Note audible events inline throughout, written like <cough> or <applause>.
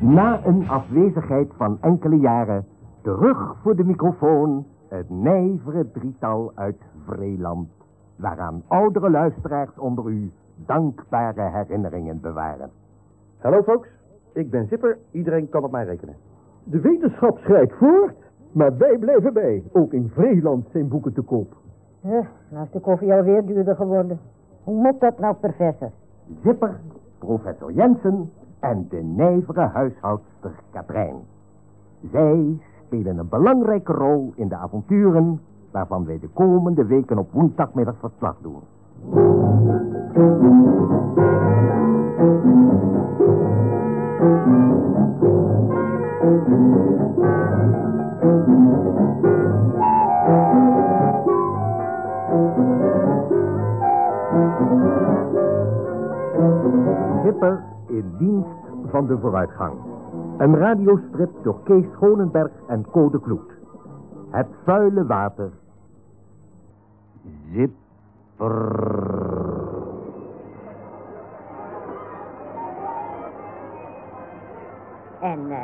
Na een afwezigheid van enkele jaren, terug voor de microfoon, het nijvere drietal uit Vreeland, waaraan oudere luisteraars onder u dankbare herinneringen bewaren. Hallo folks, ik ben Zipper, iedereen kan op mij rekenen. De wetenschap schrijdt voort, maar wij blijven bij. Ook in Vreeland zijn boeken te koop. Eh, nou is de koffie alweer duurder geworden. Hoe moet dat nou, professor? Zipper, professor Jensen en de nijvere huishoudster Katrijn. Zij spelen een belangrijke rol in de avonturen waarvan wij de komende weken op woensdagmiddag verslag doen. Dienst van de vooruitgang. Een radiostrip door Kees Schonenberg en Code Kloet. Het vuile water. Zipper. En uh,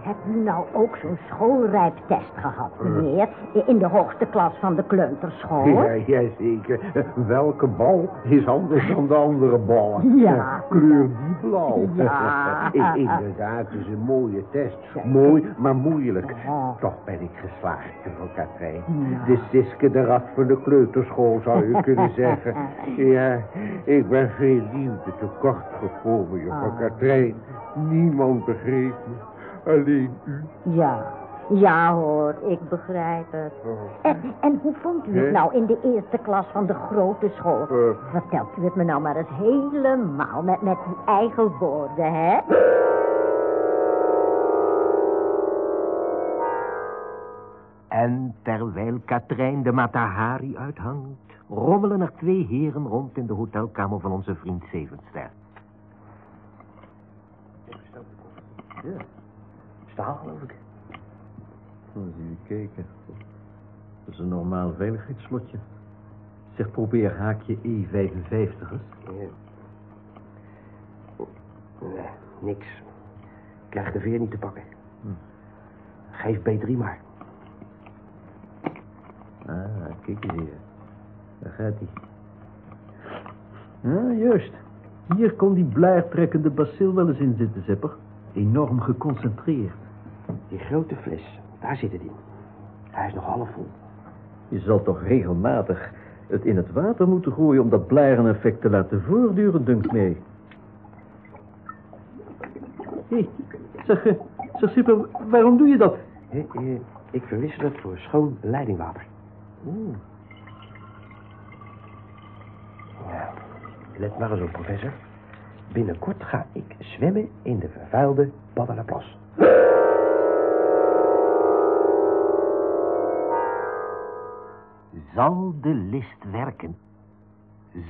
hebt u nou ook zo'n schoolrijptest gehad, meneer? In de hoogste klas van de kleuterschool? Ja, jazeker. Welke bal is anders dan de andere ballen? Ja. Kleur die blauw. Ja. <laughs> Inderdaad, het is een mooie test. Mooi, maar moeilijk. Ja. Toch ben ik geslaagd, juffrouw Katrijn. Ja. De Siske de rat van de kleuterschool, zou je kunnen zeggen. <laughs> Ja, ik ben veel liefde tekort gekomen, Ah. Katrijn. Niemand begreep me. Alleen u. Ja. Ja hoor, ik begrijp het. En, en hoe vond u het nou in de eerste klas van de grote school? Eh. Vertelt u het me nou maar eens helemaal met, met uw eigen woorden, hè? En terwijl Katrijn de Matahari uithangt, rommelen er twee heren rond in de hotelkamer van onze vriend Zevenster. Ja, staal geloof ik. Eens even kijken. Dat is een normaal veiligheidsslotje. Zeg, probeer haakje E55 eens. Ja. Nee, niks. Ik krijg de veer niet te pakken. Geef B3 maar. Ah, kijk eens hier. Daar gaat hij. Ah, juist. Hier kon die blaartrekkende bacil wel eens in zitten, Zipper. Enorm geconcentreerd. Die grote fles, daar zit het in. Hij is nog half vol. Je zal toch regelmatig het in het water moeten gooien om dat blaren-effect te laten voortduren, dunkt mij. Hé, hey, zeg, eh, zeg Zipper, waarom doe je dat? Ik verwissel het voor schoon leidingwater. Oeh, Ja, let maar eens op, professor. Binnenkort ga ik zwemmen in de vervuilde Baddelenplas. Zal de list werken?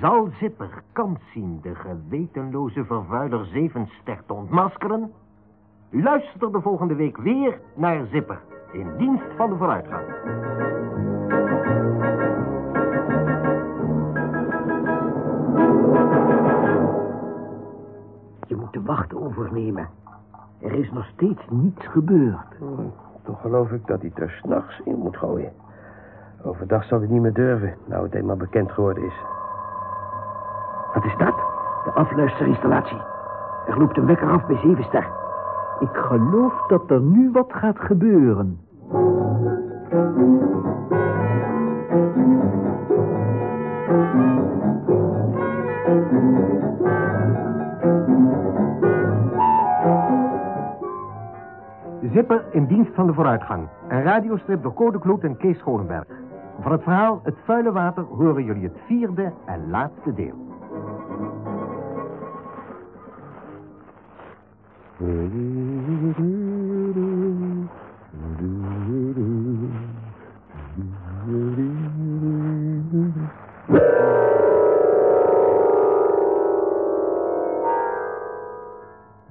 Zal Zipper kans zien de gewetenloze vervuiler Zevenster te ontmaskeren? U luistert er de volgende week weer naar Zipper, in dienst van de vooruitgang. Je moet de wacht overnemen. Er is nog steeds niets gebeurd. Hmm, toch geloof ik dat hij er s'nachts in moet gooien. Overdag zal hij niet meer durven, nou het eenmaal bekend geworden is. Wat is dat? De afluisterinstallatie. Er loopt een wekker af bij Zevenster. ik geloof dat er nu wat gaat gebeuren. Zipper in dienst van de vooruitgang. Een radiostrip door Code Kloet en Kees Scholenberg. Van het verhaal Het Vuile Water horen jullie het vierde en laatste deel.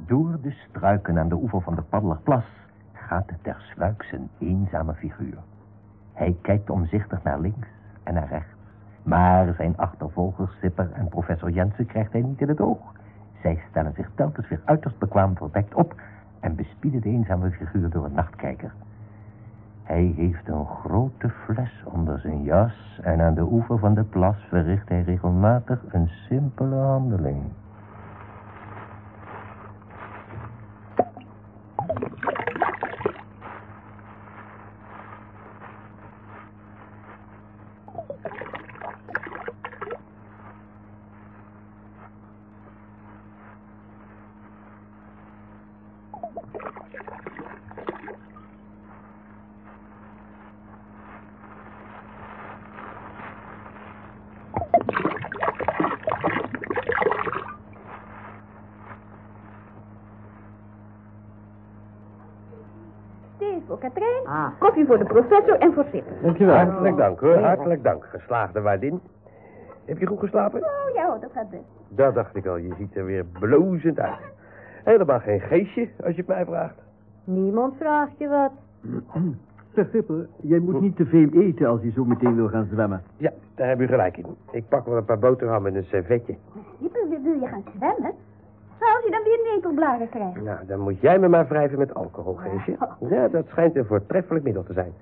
Door de struiken aan de oever van de Paddelerplas gaat ter sluiks een eenzame figuur. Hij kijkt omzichtig naar links en naar rechts. Maar zijn achtervolgers Zipper en professor Jensen krijgt hij niet in het oog. Zij stellen zich telkens weer uiterst bekwaam verdekt op en bespiedde de eenzame figuur door een nachtkijker. Hij heeft een grote fles onder zijn jas en aan de oever van de plas verricht hij regelmatig een simpele handeling. Thee voor Katrijn, Ah. koffie voor de professor en voor Sipper. Dankjewel. Hartelijk dank hoor, hartelijk dank. Geslaagde waardin. Heb je goed geslapen? Oh ja hoor, dat gaat best. Dat dacht ik al, je ziet er weer blozend uit. Helemaal geen geestje, als je het mij vraagt. Niemand vraagt je wat. <clears throat> Zeg jij moet niet te veel eten als je zo meteen wil gaan zwemmen. Ja, daar heb u gelijk in. Ik pak wel een paar boterhammen en een servetje. Sipper, wil, wil je gaan zwemmen? Nou, als je dan weer netelblaren krijgt. Nou, dan moet jij me maar wrijven met alcohol, Geesje. <laughs> Ja, dat schijnt een voortreffelijk middel te zijn.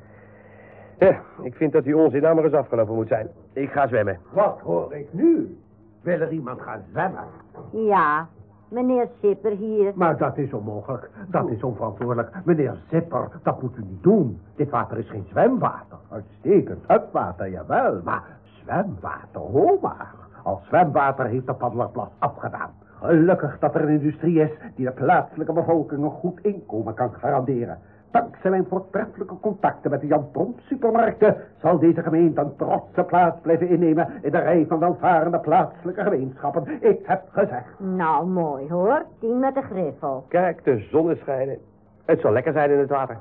Ja, ik vind dat die onzin nou maar eens afgelopen moet zijn. Ik ga zwemmen. Wat hoor ik nu? Wil er iemand gaan zwemmen? Ja, meneer Sipper hier. Maar dat is onmogelijk. Dat is onverantwoordelijk. Meneer Zipper, dat moet u niet doen. Dit water is geen zwemwater. Uitstekend. Water, jawel. Maar zwemwater, hoor maar. Als zwemwater heeft de Paddelerplas afgedaan. Gelukkig dat er een industrie is die de plaatselijke bevolking een goed inkomen kan garanderen. Dankzij mijn voortreffelijke contacten met de Jan Tromp supermarkten zal deze gemeente een trotse plaats blijven innemen in de rij van welvarende plaatselijke gemeenschappen. Ik heb gezegd. Nou, mooi hoor. Tien met de griffel. Kijk, de zon is schijnen. Het zal lekker zijn in het water.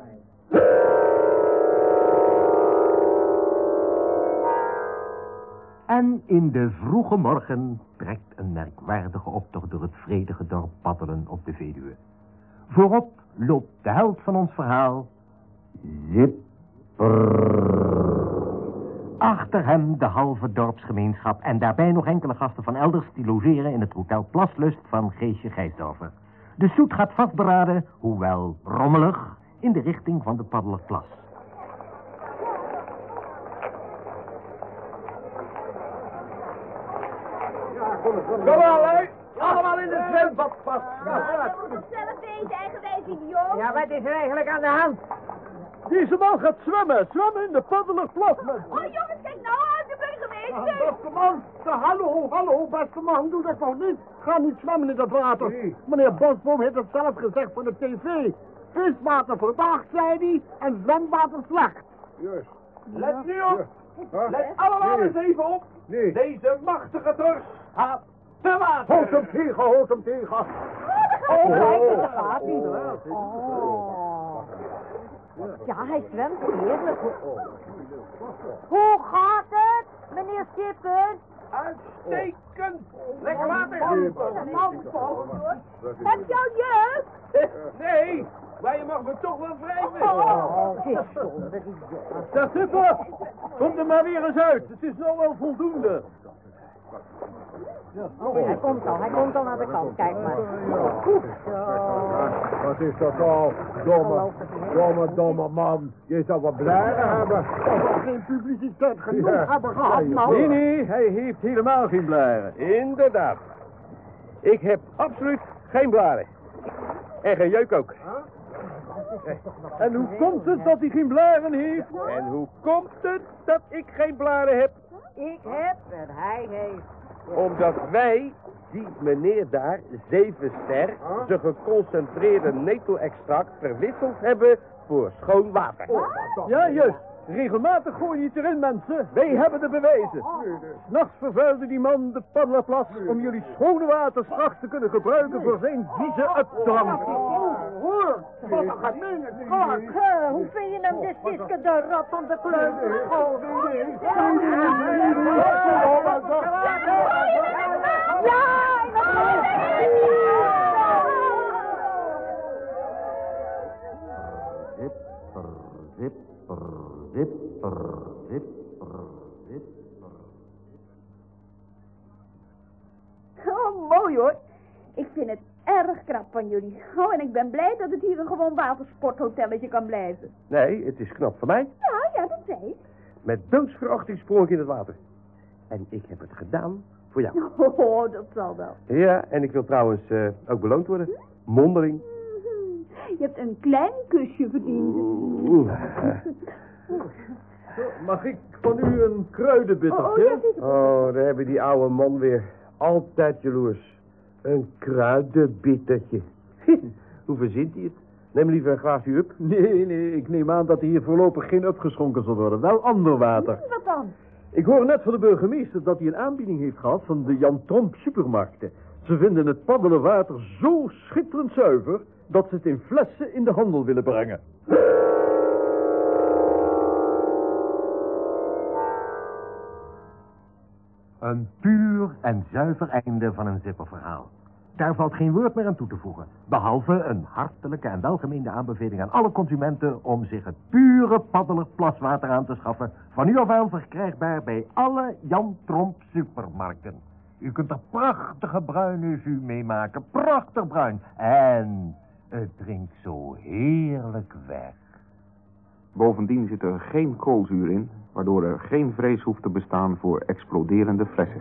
En in de vroege morgen trekt een merkwaardige optocht door het vredige dorp Paddelen op de Veluwe. Voorop loopt de held van ons verhaal, Zipper. Achter hem de halve dorpsgemeenschap en daarbij nog enkele gasten van elders die logeren in het hotel Plaslust van Geesje Gijsdorfer. De stoet gaat vastberaden, hoewel rommelig, in de richting van de Paddelerplas. Kom Allemaal in de zwembad vast. zelf deze eigenwijze idioot. Ja, wat is er eigenlijk aan de hand? Deze man gaat zwemmen. Zwemmen in de Paddelerplas. Oh jongens, kijk nou uit, de burgemeester. Beste man, hallo, hallo, beste man, doe dat nog niet. Ga niet zwemmen in dat water. Meneer Bosboom heeft het zelf gezegd voor de tv. Viswater verdacht, zei hij, en zwemwater slecht. Juist. Let nu op. Let allemaal eens even op. Deze machtige dorst gaat te water. Houd hem tegen, houd hem tegen. Oh, kijk, dat gaat niet. Oh. Ja, hij zwemt heerlijk. Hoe gaat het, meneer Sipper? Uitstekend. Lekker water. Heb je al jeugd? Nee, maar je mag me toch wel wrijven. Oh, het is kom er maar weer eens uit. Het is nou wel voldoende. Hij komt al, hij komt al naar de kant, kijk maar. Goed. Wat is dat al? Domme, domme, domme man. Je zou wat blijven hebben. Dat geen publiciteit genoeg hebben gehad, nou. Nee, nee, hij heeft helemaal geen blaren. Inderdaad. Ik heb absoluut geen blaren. En geen jeuk ook. En hoe komt het dat hij geen blaren heeft? En hoe komt het dat ik geen blaren heb? Ik heb en hij heeft. Omdat wij, die meneer daar, zeven ster, zijn geconcentreerde netelextract verwisseld hebben voor schoon water. Ja, juist. Regelmatig gooi je het erin, mensen. Wij hebben de bewijzen. S'nachts vervuilde die man de Paddelerplas om jullie schone water straks te kunnen gebruiken voor zijn vieze uitdrank. Hoor, wat een. Ach, eh, hoe vind je hem, de Siske, de rat van de kleuterschool? Zipper, zipper, zipper, zipper, zipper. Oh, mooi hoor. Ik vind het erg knap. knap van jullie. Oh, en ik ben blij dat het hier een gewoon watersporthotelletje kan blijven. Nee, het is knap van mij. Ja, ja, dat zei ik. Met doodsverachting sprong ik in het water. En ik heb het gedaan voor jou. <laughs> Oh, dat zal wel. Ja, en ik wil trouwens eh, ook beloond worden. Mondeling. Je hebt een klein kusje verdiend. <laughs> Mag ik van u een Oh, oh, ja, zeker. Oh, daar hebben die oude man weer. Altijd jaloers. Een kruidenbittertje. <laughs> Hoe verzint hij het? Neem liever een glaasje up. Nee, nee, ik neem aan dat hier voorlopig geen opgeschonken zal worden. Wel ander water. Wat dan? Ik hoor net van de burgemeester dat hij een aanbieding heeft gehad van de Jan Tromp supermarkten. Ze vinden het paddelen water zo schitterend zuiver dat ze het in flessen in de handel willen brengen. Een puur en zuiver einde van een zipperverhaal. Daar valt geen woord meer aan toe te voegen. Behalve een hartelijke en welgemeende aanbeveling aan alle consumenten... om zich het pure paddelig plaswater aan te schaffen... van nu af aan verkrijgbaar bij alle Jan Tromp supermarkten. U kunt er prachtige bruine jus mee maken. Prachtig bruin. En het drinkt zo heerlijk weg. Bovendien zit er geen koolzuur in, waardoor er geen vrees hoeft te bestaan voor exploderende flessen.